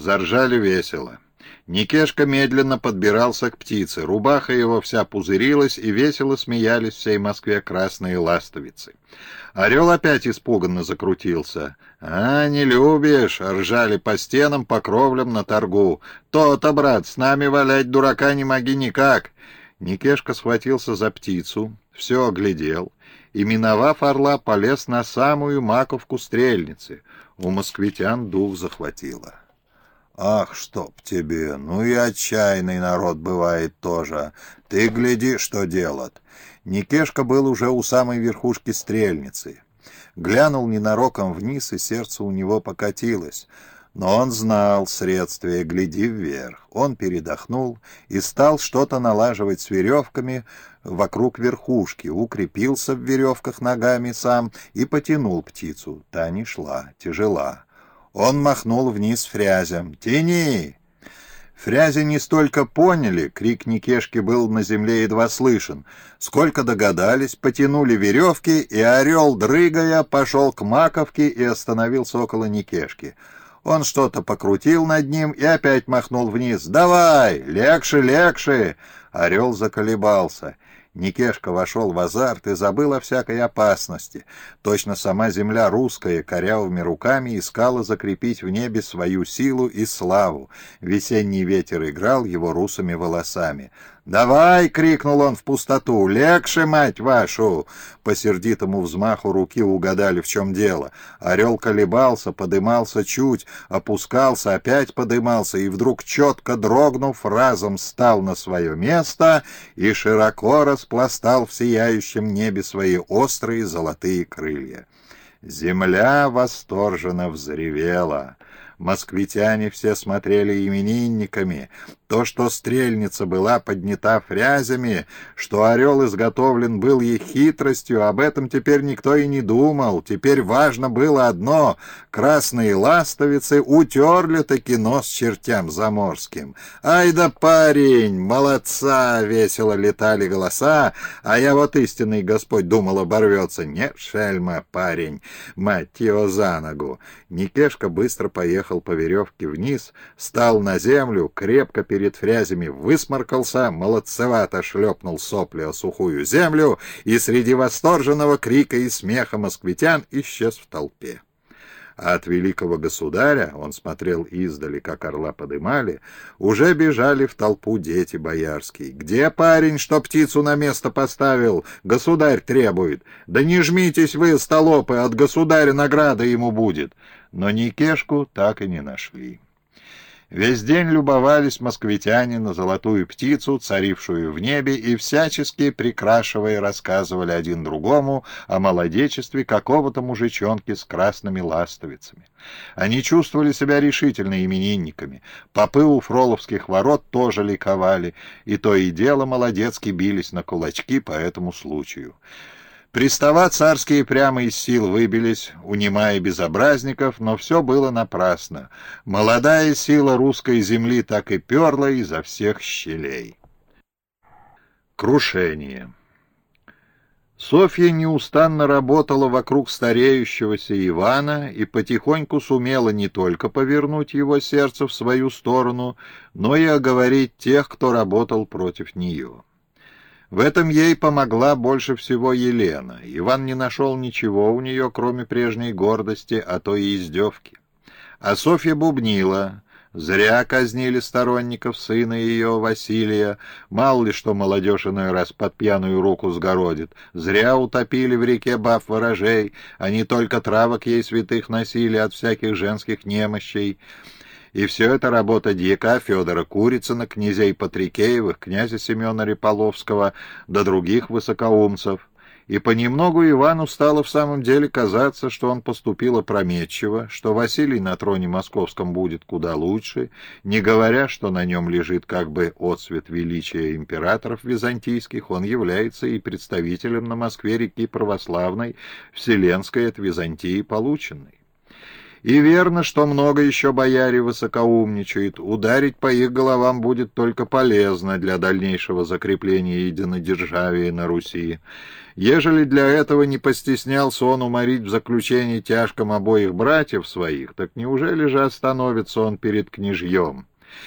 заржали весело. Никешка медленно подбирался к птице, рубаха его вся пузырилась, и весело смеялись всей Москве красные ластовицы. Орел опять испуганно закрутился. «А, не любишь!» — ржали по стенам, по кровлям на торгу. «То-то, брат, с нами валять дурака не моги никак!» Никешка схватился за птицу, все оглядел, и, миновав орла, полез на самую маковку стрельницы. У москвитян дух захватило. «Ах, чтоб тебе! Ну и отчаянный народ бывает тоже. Ты гляди, что делать!» Никешка был уже у самой верхушки стрельницы. Глянул ненароком вниз, и сердце у него покатилось. Но он знал средствие «гляди вверх». Он передохнул и стал что-то налаживать с веревками вокруг верхушки, укрепился в веревках ногами сам и потянул птицу. Та не шла, тяжела. Он махнул вниз фрязем. «Тяни!» Фрязи не столько поняли, крик Никешки был на земле едва слышен, сколько догадались, потянули веревки, и орел, дрыгая, пошел к маковке и остановился около Никешки. Он что-то покрутил над ним и опять махнул вниз. «Давай! Легче, легче!» Орел заколебался. Никешка вошел в азарт и забыл о всякой опасности. Точно сама земля русская корявыми руками искала закрепить в небе свою силу и славу. Весенний ветер играл его русыми волосами. «Давай!» — крикнул он в пустоту. «Легче, мать вашу!» По сердитому взмаху руки угадали, в чем дело. Орел колебался, подымался чуть, опускался, опять подымался, и вдруг, четко дрогнув, разом стал на свое место и широко распластал в сияющем небе свои острые золотые крылья. Земля восторженно взревела. Москвитяне все смотрели именинниками. То, что стрельница была поднята фрязями, что орел изготовлен был ей хитростью, об этом теперь никто и не думал. Теперь важно было одно — красные ластовицы утерли таки нос чертям заморским. «Ай да парень! Молодца!» — весело летали голоса, а я вот истинный Господь думал оборвется. «Нет, шельма, парень! Мать его за ногу!» Никешка быстро поехал съехал по веревке вниз, стал на землю, крепко перед фрязями высморкался, молодцевато шлепнул сопли о сухую землю и среди восторженного крика и смеха москвитян исчез в толпе. А от великого государя, он смотрел издали, как орла подымали, уже бежали в толпу дети боярские. «Где парень, что птицу на место поставил? Государь требует! Да не жмитесь вы, столопы, от государя награда ему будет!» но Никешку так и не нашли. Весь день любовались москвитяне на золотую птицу, царившую в небе, и всячески, прикрашивая, рассказывали один другому о молодечестве какого-то мужичонки с красными ластовицами. Они чувствовали себя решительно именинниками. Попы у фроловских ворот тоже ликовали, и то и дело молодецки бились на кулачки по этому случаю. Пристава царские прямо из сил выбились, унимая безобразников, но все было напрасно. Молодая сила русской земли так и перла изо всех щелей. Крушение Софья неустанно работала вокруг стареющегося Ивана и потихоньку сумела не только повернуть его сердце в свою сторону, но и оговорить тех, кто работал против нее. В этом ей помогла больше всего Елена. Иван не нашел ничего у нее, кроме прежней гордости, а то и издевки. А Софья бубнила. Зря казнили сторонников сына ее, Василия. Мало ли что молодежь иной раз под пьяную руку сгородит. Зря утопили в реке баб ворожей. Они только травок ей святых носили от всяких женских немощей. И все это работа дьяка Федора Курицына, князей Патрикеевых, князя Семена Реполовского, да других высокоумцев. И понемногу Ивану стало в самом деле казаться, что он поступил опрометчиво, что Василий на троне московском будет куда лучше, не говоря, что на нем лежит как бы отсвет величия императоров византийских, он является и представителем на Москве реки православной, вселенской от Византии полученной. И верно, что много еще бояре высокоумничают. Ударить по их головам будет только полезно для дальнейшего закрепления единодержавия на Руси. Ежели для этого не постеснялся он уморить в заключении тяжком обоих братьев своих, так неужели же остановится он перед княжьем?